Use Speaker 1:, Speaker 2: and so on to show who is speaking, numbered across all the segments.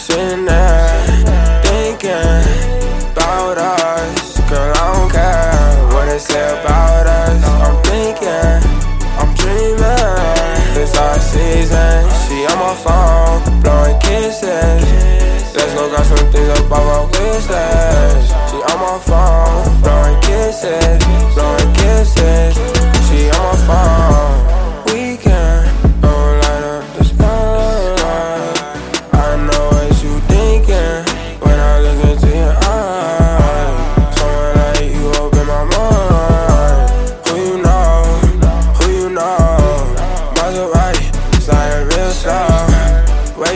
Speaker 1: Sitting there, thinking about us. Girl, I don't care what they say about us. I'm thinking, I'm dreaming. It's our season. She on my phone, blowing kisses. Let's go got some things up our wishes. She on my phone, blowing kisses.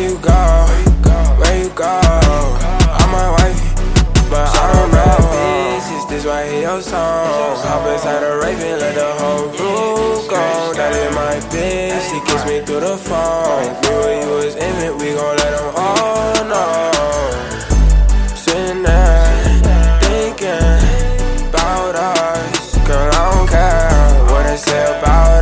Speaker 1: You go? Where you go? I'm my wifey, but I don't know. Bitch, is this right here your song? Hop inside a Raven, let the whole room go. That is my bitch, she kissed me through the phone. Me when you was in it, we gon' let them all know. Sitting there, thinking about us. Girl, I don't care what they say about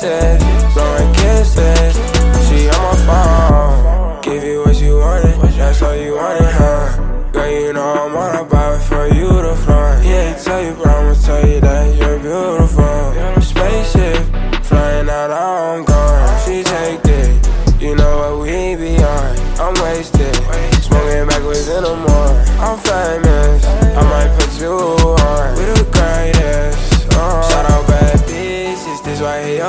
Speaker 1: kisses, blowing kisses. She on my phone, give you what you wanted, that's all you wanted, huh? Girl, you know I'm on about it for you to fly. Yeah, tell you, but I'ma tell you that you're beautiful. Spaceship, flying out, I'm gone. She take it, you know what we be on. I'm wasted, smoking backwards in the morning. I'm famous, I might put you on.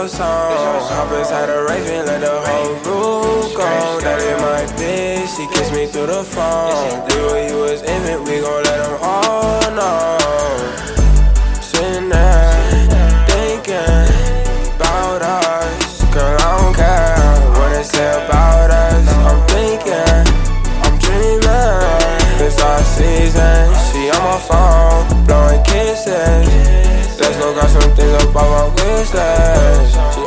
Speaker 1: Your song. Hop inside a Raven, let the whole room go. That is my bitch, she kissed me through the phone. We when you was in it, we gon' let them all know. Sitting there, thinking about us. Girl, I don't care what they say about us. I'm thinking, I'm dreaming. It's our season. She on my phone, blowing kisses. Let's go, got some things up on my wish list. She